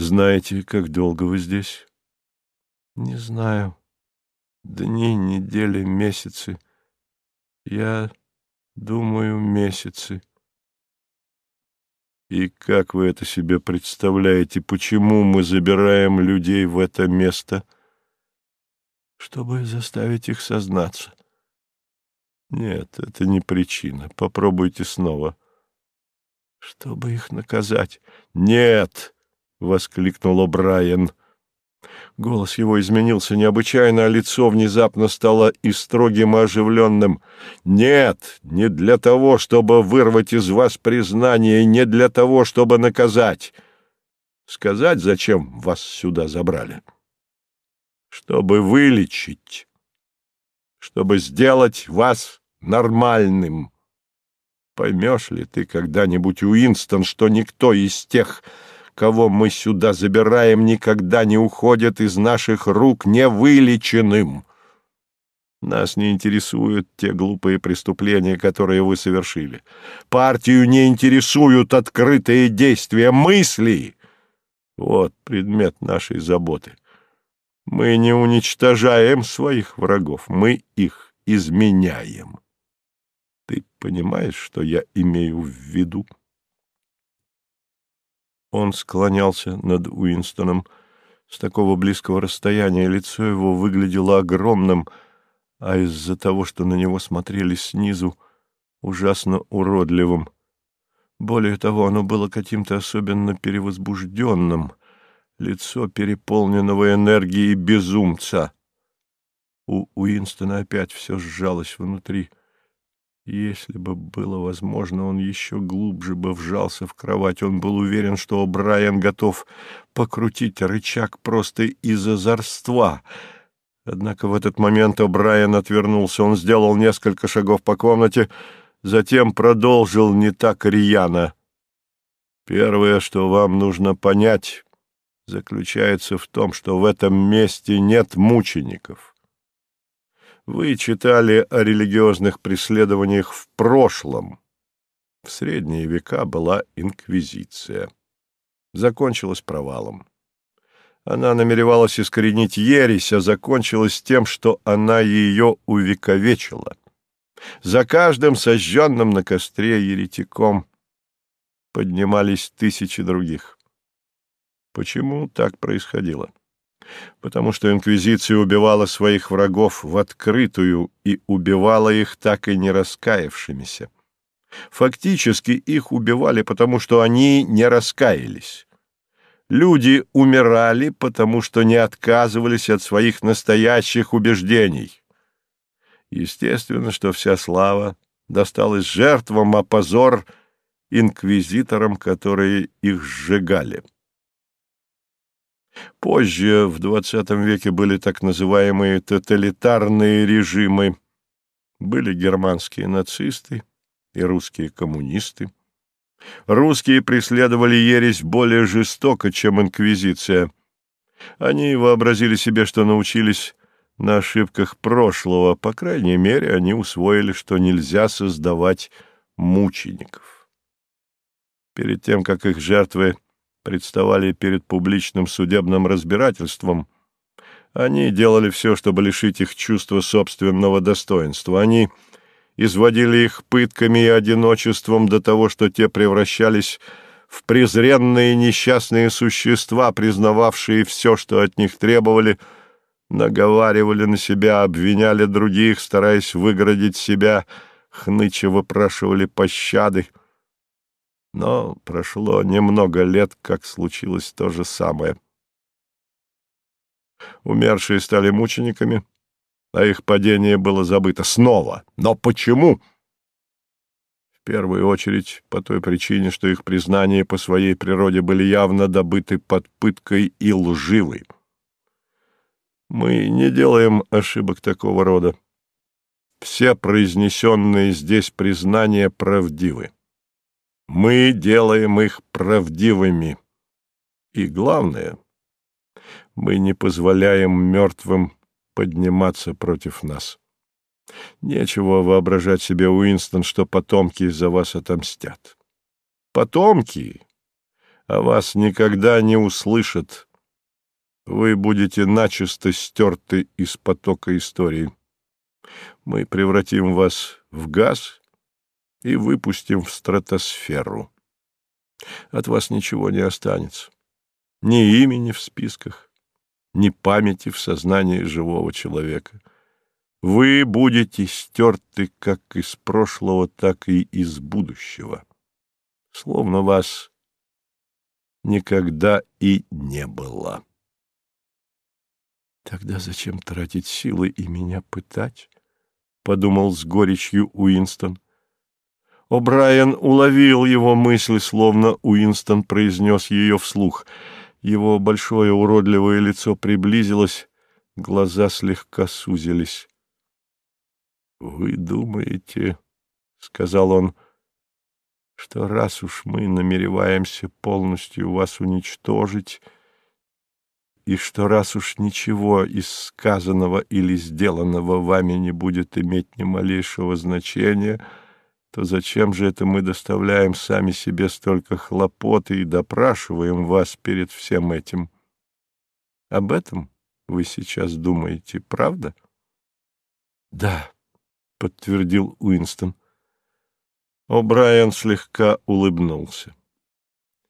Знаете, как долго вы здесь? Не знаю. Дни, недели, месяцы. Я думаю, месяцы. И как вы это себе представляете? Почему мы забираем людей в это место? Чтобы заставить их сознаться. Нет, это не причина. Попробуйте снова. Чтобы их наказать. Нет! — воскликнул Брайан. Голос его изменился необычайно, а лицо внезапно стало и строгим, и оживленным. «Нет, не для того, чтобы вырвать из вас признание, не для того, чтобы наказать. Сказать, зачем вас сюда забрали? Чтобы вылечить, чтобы сделать вас нормальным. Поймешь ли ты когда-нибудь, Уинстон, что никто из тех кого мы сюда забираем, никогда не уходят из наших рук невылеченным. Нас не интересуют те глупые преступления, которые вы совершили. Партию не интересуют открытые действия мысли. Вот предмет нашей заботы. Мы не уничтожаем своих врагов, мы их изменяем. Ты понимаешь, что я имею в виду? Он склонялся над Уинстоном. С такого близкого расстояния лицо его выглядело огромным, а из-за того, что на него смотрели снизу, ужасно уродливым. Более того, оно было каким-то особенно перевозбужденным, лицо переполненного энергией безумца. У Уинстона опять все сжалось внутри — если бы было возможно, он еще глубже бы вжался в кровать. Он был уверен, что Брайан готов покрутить рычаг просто из озорства. Однако в этот момент О'Брайен отвернулся. Он сделал несколько шагов по комнате, затем продолжил не так рьяно. «Первое, что вам нужно понять, заключается в том, что в этом месте нет мучеников. Вы читали о религиозных преследованиях в прошлом. В средние века была инквизиция. Закончилась провалом. Она намеревалась искоренить ересь, а закончилась тем, что она ее увековечила. За каждым сожженным на костре еретиком поднимались тысячи других. Почему так происходило? Потому что инквизиция убивала своих врагов в открытую и убивала их так и не раскаявшимися. Фактически их убивали, потому что они не раскаялись. Люди умирали, потому что не отказывались от своих настоящих убеждений. Естественно, что вся слава досталась жертвам, а позор — инквизиторам, которые их сжигали. Позже, в XX веке, были так называемые тоталитарные режимы. Были германские нацисты и русские коммунисты. Русские преследовали ересь более жестоко, чем инквизиция. Они вообразили себе, что научились на ошибках прошлого. По крайней мере, они усвоили, что нельзя создавать мучеников. Перед тем, как их жертвы представали перед публичным судебным разбирательством, они делали все, чтобы лишить их чувства собственного достоинства. Они изводили их пытками и одиночеством до того, что те превращались в презренные несчастные существа, признававшие все, что от них требовали, наговаривали на себя, обвиняли других, стараясь выгородить себя, хныча выпрашивали пощады. Но прошло немного лет, как случилось то же самое. Умершие стали мучениками, а их падение было забыто снова. Но почему? В первую очередь по той причине, что их признания по своей природе были явно добыты под пыткой и лживы. Мы не делаем ошибок такого рода. Все произнесенные здесь признания правдивы. Мы делаем их правдивыми. И главное, мы не позволяем мертвым подниматься против нас. Нечего воображать себе, Уинстон, что потомки за вас отомстят. Потомки, а вас никогда не услышат. Вы будете начисто стерты из потока истории. Мы превратим вас в газ и выпустим в стратосферу. От вас ничего не останется. Ни имени в списках, ни памяти в сознании живого человека. Вы будете стерты как из прошлого, так и из будущего. Словно вас никогда и не было. Тогда зачем тратить силы и меня пытать? — подумал с горечью Уинстон. О'Брайен уловил его мысли, словно Уинстон произнес ее вслух. Его большое уродливое лицо приблизилось, глаза слегка сузились. — Вы думаете, — сказал он, — что раз уж мы намереваемся полностью вас уничтожить, и что раз уж ничего из сказанного или сделанного вами не будет иметь ни малейшего значения, то зачем же это мы доставляем сами себе столько хлопот и допрашиваем вас перед всем этим? Об этом вы сейчас думаете, правда? — Да, — подтвердил Уинстон. О'Брайен слегка улыбнулся.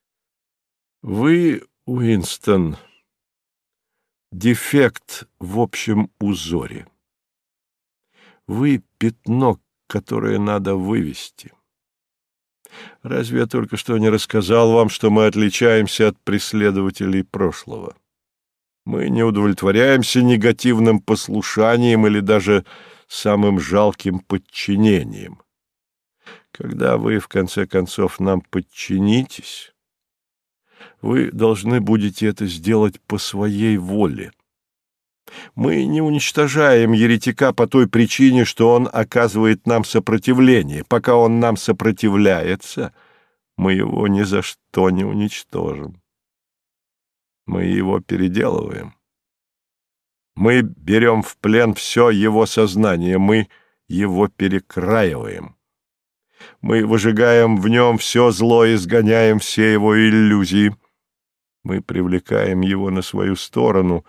— Вы, Уинстон, дефект в общем узоре. Вы — пятно, которое надо вывести. Разве я только что не рассказал вам, что мы отличаемся от преследователей прошлого? Мы не удовлетворяемся негативным послушанием или даже самым жалким подчинением. Когда вы, в конце концов, нам подчинитесь, вы должны будете это сделать по своей воле. Мы не уничтожаем еретика по той причине, что он оказывает нам сопротивление. Пока он нам сопротивляется, мы его ни за что не уничтожим. Мы его переделываем. Мы берем в плен все его сознание, мы его перекраиваем. Мы выжигаем в нем все зло и сгоняем все его иллюзии. Мы привлекаем его на свою сторону,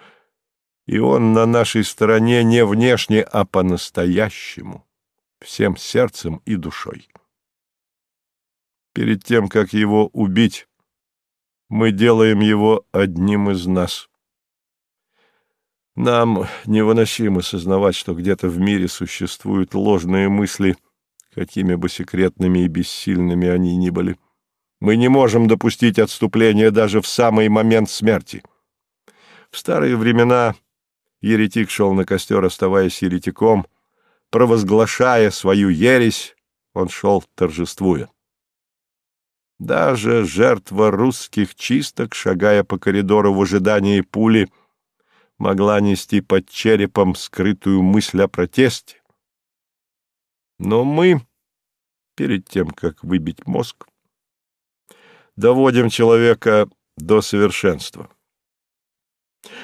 и он на нашей стороне не внешне, а по-настоящему, всем сердцем и душой. Перед тем, как его убить, мы делаем его одним из нас. Нам невыносимо сознавать, что где-то в мире существуют ложные мысли, какими бы секретными и бессильными они ни были. Мы не можем допустить отступления даже в самый момент смерти. В старые времена еретик шел на костер, оставаясь еретиком, провозглашая свою ересь, он шел торжествуя. Даже жертва русских чисток, шагая по коридору в ожидании пули, могла нести под черепом скрытую мысль о протесте. Но мы, перед тем, как выбить мозг, доводим человека до совершенства.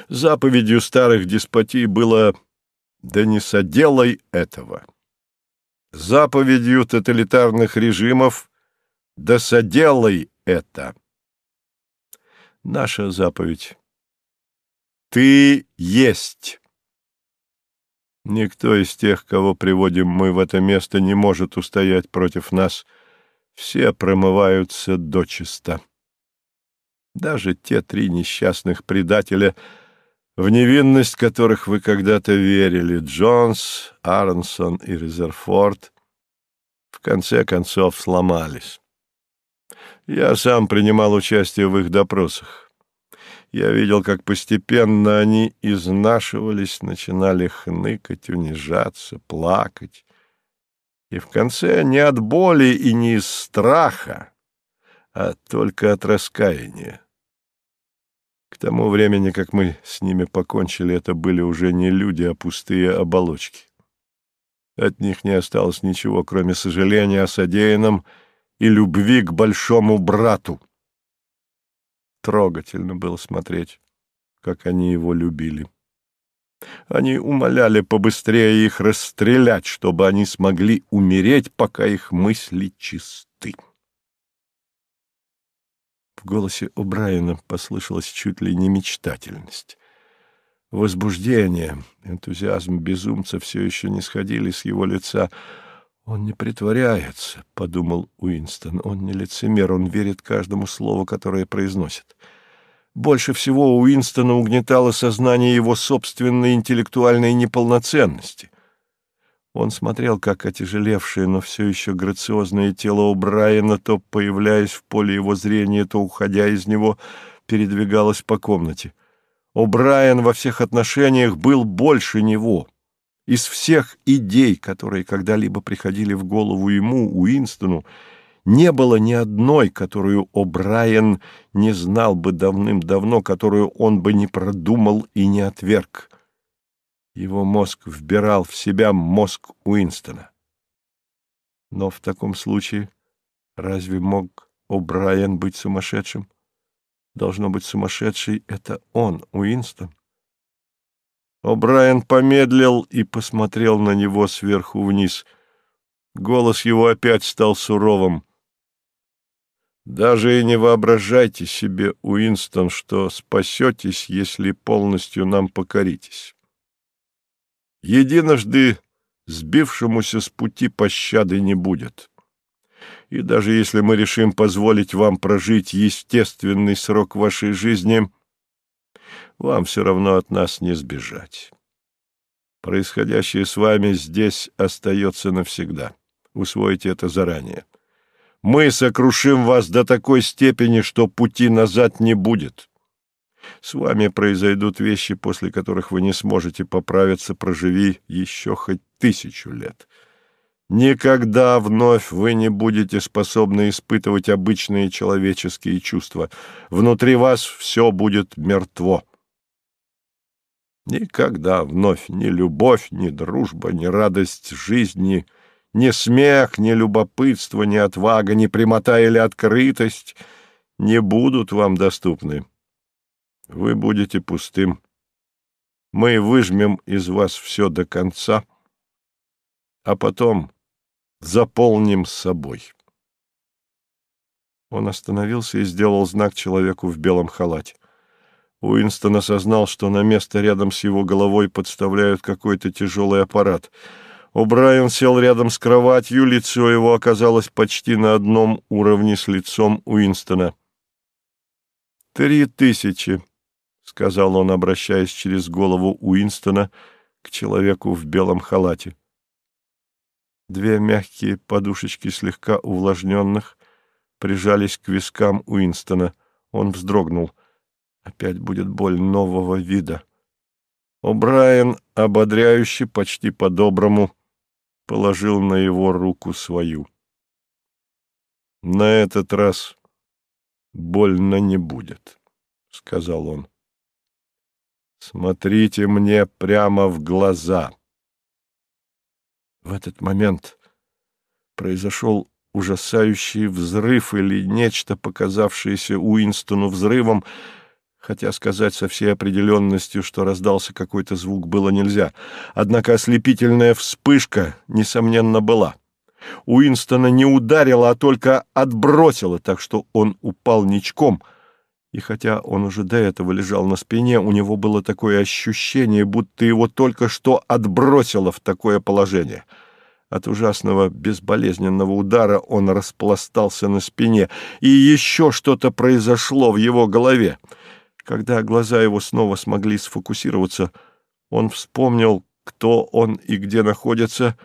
Заповедью старых деспотий было «да не соделай этого». Заповедью тоталитарных режимов «да соделай это». Наша заповедь «ты есть». Никто из тех, кого приводим мы в это место, не может устоять против нас – все промываются дочисто. Даже те три несчастных предателя, в невинность которых вы когда-то верили, Джонс, Аронсон и Резерфорд, в конце концов сломались. Я сам принимал участие в их допросах. Я видел, как постепенно они изнашивались, начинали хныкать, унижаться, плакать и в конце не от боли и не из страха, а только от раскаяния. К тому времени, как мы с ними покончили, это были уже не люди, а пустые оболочки. От них не осталось ничего, кроме сожаления о содеянном и любви к большому брату. Трогательно было смотреть, как они его любили. Они умоляли побыстрее их расстрелять, чтобы они смогли умереть, пока их мысли чисты. Голосе у Брайана послышалась чуть ли не мечтательность. Возбуждение, энтузиазм безумца все еще не сходили с его лица. «Он не притворяется», — подумал Уинстон. «Он не лицемер, он верит каждому слову, которое произносит». Больше всего Уинстона угнетало сознание его собственной интеллектуальной неполноценности. Он смотрел, как отяжелевшее, но все еще грациозное тело у Брайана, то появляясь в поле его зрения, то уходя из него, передвигалось по комнате. О'Брайен во всех отношениях был больше него. Из всех идей, которые когда-либо приходили в голову ему, Уинстону, не было ни одной, которую О'Брайен не знал бы давным-давно, которую он бы не продумал и не отверг. Его мозг вбирал в себя мозг Уинстона. Но в таком случае разве мог О'Брайен быть сумасшедшим? Должно быть, сумасшедший — это он, Уинстон. О'Брайен помедлил и посмотрел на него сверху вниз. Голос его опять стал суровым. «Даже и не воображайте себе, Уинстон, что спасетесь, если полностью нам покоритесь. Единожды сбившемуся с пути пощады не будет» и даже если мы решим позволить вам прожить естественный срок вашей жизни, вам все равно от нас не сбежать. Происходящее с вами здесь остается навсегда. Усвойте это заранее. Мы сокрушим вас до такой степени, что пути назад не будет. С вами произойдут вещи, после которых вы не сможете поправиться, проживи еще хоть тысячу лет. Никогда вновь вы не будете способны испытывать обычные человеческие чувства. Внутри вас все будет мертво. Никогда вновь ни любовь, ни дружба, ни радость жизни, ни смех, ни любопытство, ни отвага, ни прямота или открытость не будут вам доступны. Вы будете пустым. Мы выжмем из вас все до конца, а потом заполним собой. Он остановился и сделал знак человеку в белом халате. Уинстон осознал, что на место рядом с его головой подставляют какой-то тяжелый аппарат. О'Брайен сел рядом с кроватью, лицо его оказалось почти на одном уровне с лицом Уинстона. «Три тысячи», — сказал он, обращаясь через голову Уинстона к человеку в белом халате. Две мягкие подушечки слегка увлажненных прижались к вискам Уинстона. Он вздрогнул. Опять будет боль нового вида. О'Брайен, ободряюще, почти по-доброму, положил на его руку свою. «На этот раз больно не будет», — сказал он. «Смотрите мне прямо в глаза». В этот момент произошел ужасающий взрыв или нечто, показавшееся Уинстону взрывом, хотя сказать со всей определенностью, что раздался какой-то звук, было нельзя. Однако ослепительная вспышка, несомненно, была. Уинстона не ударила, а только отбросила, так что он упал ничком — и хотя он уже до этого лежал на спине, у него было такое ощущение, будто его только что отбросило в такое положение. От ужасного безболезненного удара он распластался на спине, и еще что-то произошло в его голове. Когда глаза его снова смогли сфокусироваться, он вспомнил, кто он и где находится,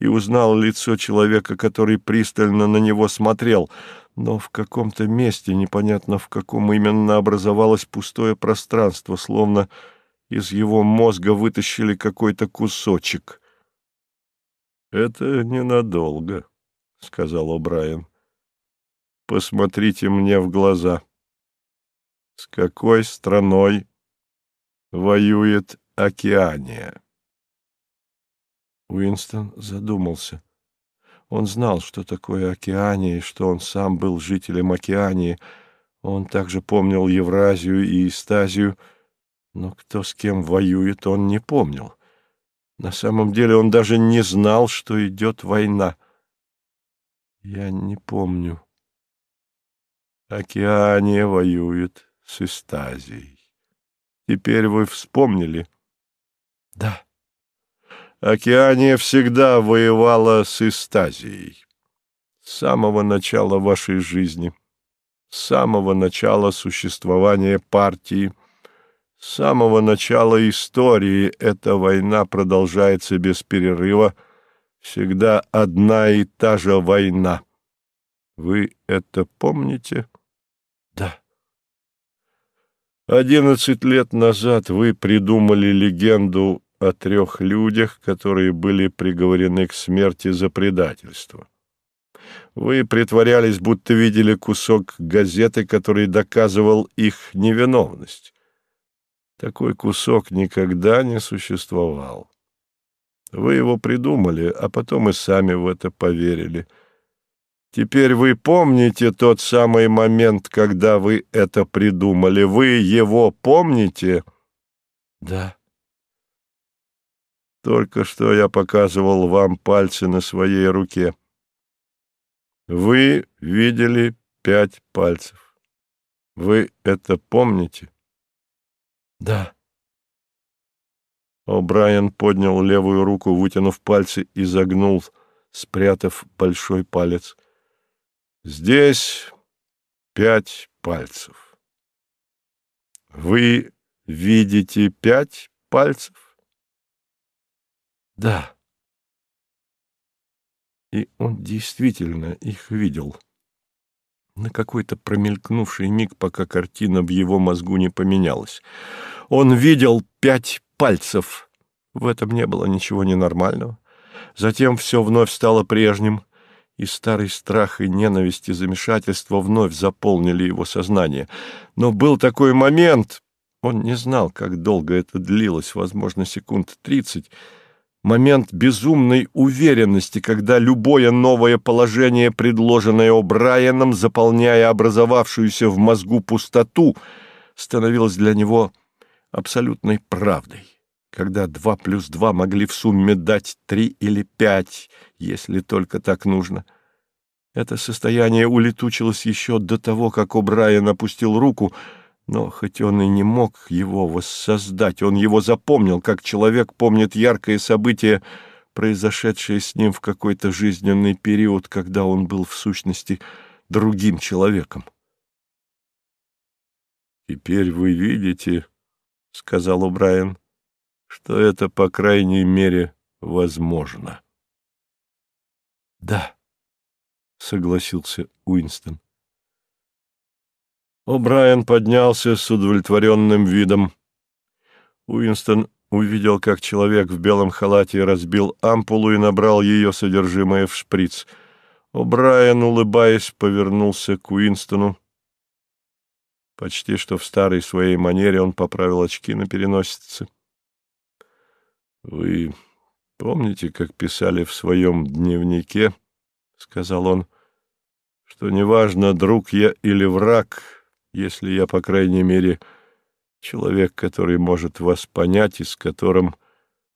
и узнал лицо человека, который пристально на него смотрел — но в каком-то месте, непонятно в каком именно, образовалось пустое пространство, словно из его мозга вытащили какой-то кусочек. — Это ненадолго, — сказал О'Брайен. — Посмотрите мне в глаза. С какой страной воюет Океания? Уинстон задумался. Он знал, что такое Океания, и что он сам был жителем Океании. Он также помнил Евразию и Истазию, но кто с кем воюет, он не помнил. На самом деле он даже не знал, что идет война. Я не помню. Океания воюет с Истазией. Теперь вы вспомнили? Да. Океания всегда воевала с Истазией. С самого начала вашей жизни, с самого начала существования партии, с самого начала истории эта война продолжается без перерыва, всегда одна и та же война. Вы это помните? Да. Одиннадцать лет назад вы придумали легенду о трех людях, которые были приговорены к смерти за предательство. Вы притворялись, будто видели кусок газеты, который доказывал их невиновность. Такой кусок никогда не существовал. Вы его придумали, а потом и сами в это поверили. Теперь вы помните тот самый момент, когда вы это придумали? Вы его помните? Да. Только что я показывал вам пальцы на своей руке. Вы видели пять пальцев. Вы это помните? Да. О'Брайен поднял левую руку, вытянув пальцы, и загнул, спрятав большой палец. Здесь пять пальцев. Вы видите пять пальцев? Да. И он действительно их видел. На какой-то промелькнувший миг, пока картина в его мозгу не поменялась. Он видел пять пальцев. В этом не было ничего ненормального. Затем все вновь стало прежним, и старый страх и ненависть и замешательство вновь заполнили его сознание. Но был такой момент, он не знал, как долго это длилось, возможно, секунд тридцать, момент безумной уверенности, когда любое новое положение, предложенное О'Брайеном, заполняя образовавшуюся в мозгу пустоту, становилось для него абсолютной правдой, когда два плюс два могли в сумме дать три или пять, если только так нужно. Это состояние улетучилось еще до того, как О'Брайен опустил руку — но хоть он и не мог его воссоздать, он его запомнил, как человек помнит яркое событие, произошедшее с ним в какой-то жизненный период, когда он был в сущности другим человеком. «Теперь вы видите, — сказал Убрайан, — что это, по крайней мере, возможно». «Да», — согласился Уинстон. О'Брайен поднялся с удовлетворенным видом. Уинстон увидел, как человек в белом халате разбил ампулу и набрал ее содержимое в шприц. О'Брайен, улыбаясь, повернулся к Уинстону. Почти что в старой своей манере он поправил очки на переносице. — Вы помните, как писали в своем дневнике, — сказал он, — что неважно, друг я или враг, если я, по крайней мере, человек, который может вас понять и с которым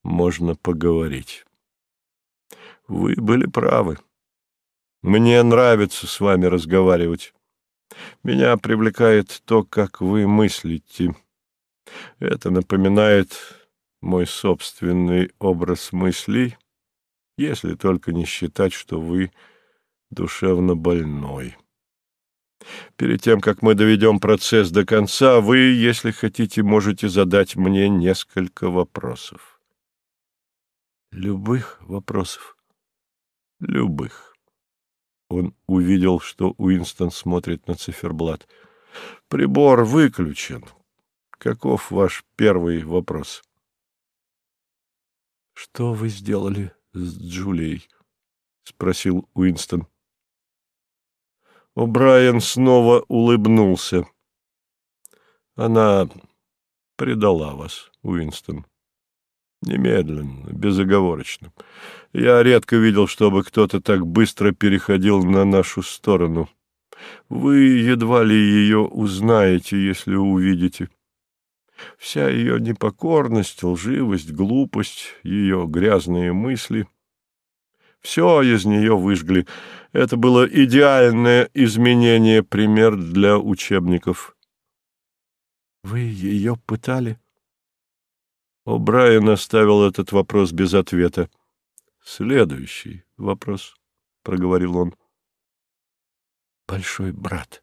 можно поговорить. Вы были правы. Мне нравится с вами разговаривать. Меня привлекает то, как вы мыслите. Это напоминает мой собственный образ мыслей, если только не считать, что вы душевно больной. Перед тем, как мы доведем процесс до конца, вы, если хотите, можете задать мне несколько вопросов. Любых вопросов? Любых. Он увидел, что Уинстон смотрит на циферблат. Прибор выключен. Каков ваш первый вопрос? Что вы сделали с Джулией? — спросил Уинстон. О'Брайен снова улыбнулся. Она предала вас, Уинстон. Немедленно, безоговорочно. Я редко видел, чтобы кто-то так быстро переходил на нашу сторону. Вы едва ли ее узнаете, если увидите. Вся ее непокорность, лживость, глупость, ее грязные мысли — Все из нее выжгли. Это было идеальное изменение, пример для учебников. Вы ее пытали? О'Брайен оставил этот вопрос без ответа. Следующий вопрос, — проговорил он. Большой брат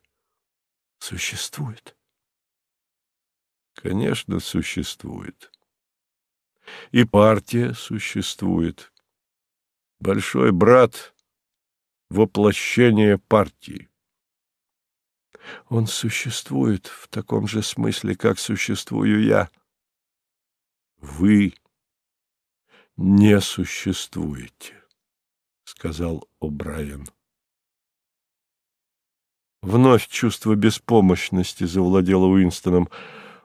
существует? Конечно, существует. И партия существует. Большой брат — воплощение партии. Он существует в таком же смысле, как существую я. Вы не существуете, — сказал О'Брайен. Вновь чувство беспомощности завладело Уинстоном.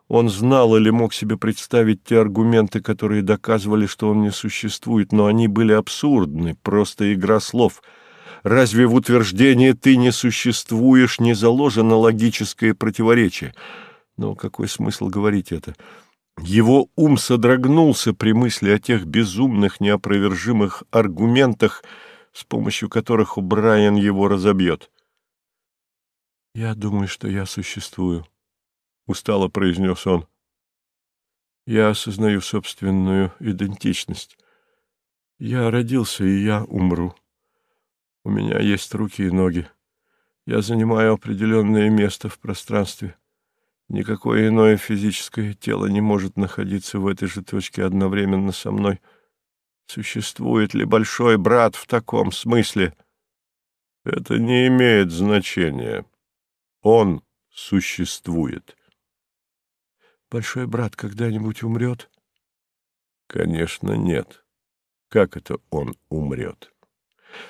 Он знал или мог себе представить те аргументы, которые доказывали, что он не существует, но они были абсурдны, просто игра слов — Разве в утверждении «ты не существуешь» не заложено логическое противоречие? Но какой смысл говорить это? Его ум содрогнулся при мысли о тех безумных, неопровержимых аргументах, с помощью которых Брайан его разобьет. «Я думаю, что я существую», — устало произнес он. «Я осознаю собственную идентичность. Я родился, и я умру. У меня есть руки и ноги. Я занимаю определенное место в пространстве. Никакое иное физическое тело не может находиться в этой же точке одновременно со мной. Существует ли большой брат в таком смысле? Это не имеет значения. Он существует. Большой брат когда-нибудь умрет? Конечно, нет. Как это он умрет?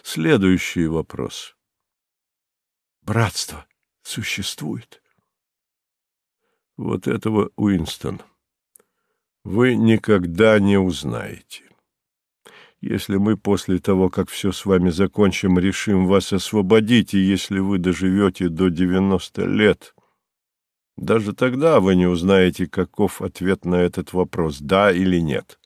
Следующий вопрос. Братство существует? Вот этого, Уинстон, вы никогда не узнаете. Если мы после того, как все с вами закончим, решим вас освободить, и если вы доживете до 90 лет, даже тогда вы не узнаете, каков ответ на этот вопрос, да или нет.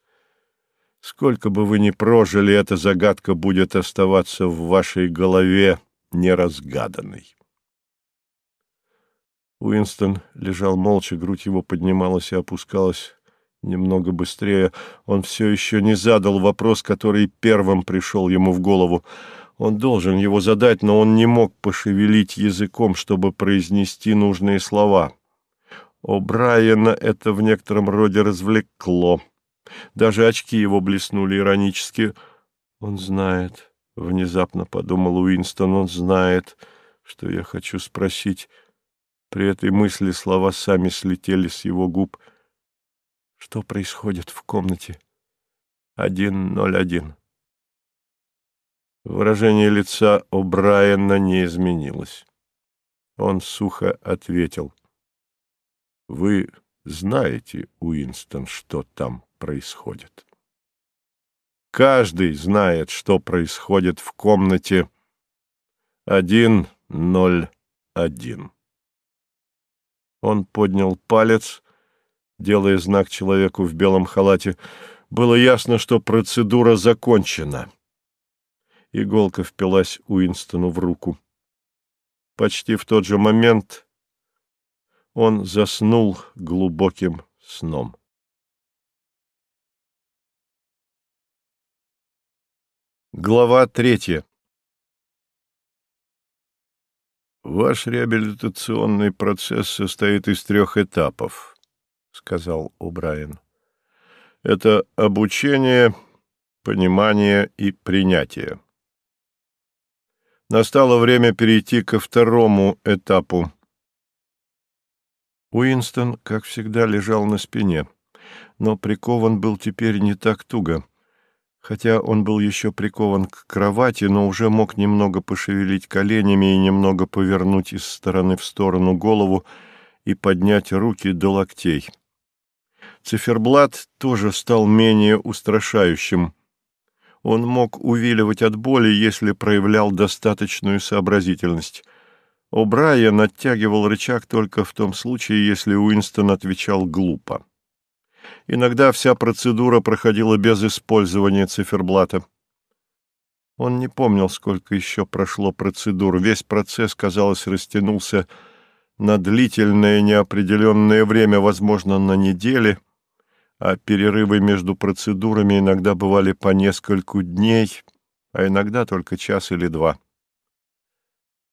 Сколько бы вы ни прожили, эта загадка будет оставаться в вашей голове неразгаданной. Уинстон лежал молча, грудь его поднималась и опускалась немного быстрее. Он все еще не задал вопрос, который первым пришел ему в голову. Он должен его задать, но он не мог пошевелить языком, чтобы произнести нужные слова. О Брайана это в некотором роде развлекло. Даже очки его блеснули иронически. «Он знает», — внезапно подумал Уинстон, — «он знает, что я хочу спросить». При этой мысли слова сами слетели с его губ. «Что происходит в комнате?» «Один ноль один». Выражение лица О'Брайена не изменилось. Он сухо ответил. «Вы знаете, Уинстон, что там происходит. Каждый знает, что происходит в комнате 101. Он поднял палец, делая знак человеку в белом халате. Было ясно, что процедура закончена. Иголка впилась Уинстону в руку. Почти в тот же момент он заснул глубоким сном. Глава третья. «Ваш реабилитационный процесс состоит из трех этапов», — сказал О'Брайен. «Это обучение, понимание и принятие. Настало время перейти ко второму этапу». Уинстон, как всегда, лежал на спине, но прикован был теперь не так туго — Хотя он был еще прикован к кровати, но уже мог немного пошевелить коленями и немного повернуть из стороны в сторону голову и поднять руки до локтей. Циферблат тоже стал менее устрашающим. Он мог увиливать от боли, если проявлял достаточную сообразительность. О'Брайен оттягивал рычаг только в том случае, если Уинстон отвечал глупо. Иногда вся процедура проходила без использования циферблата. Он не помнил, сколько еще прошло процедур. Весь процесс, казалось, растянулся на длительное неопределенное время, возможно, на недели, а перерывы между процедурами иногда бывали по нескольку дней, а иногда только час или два.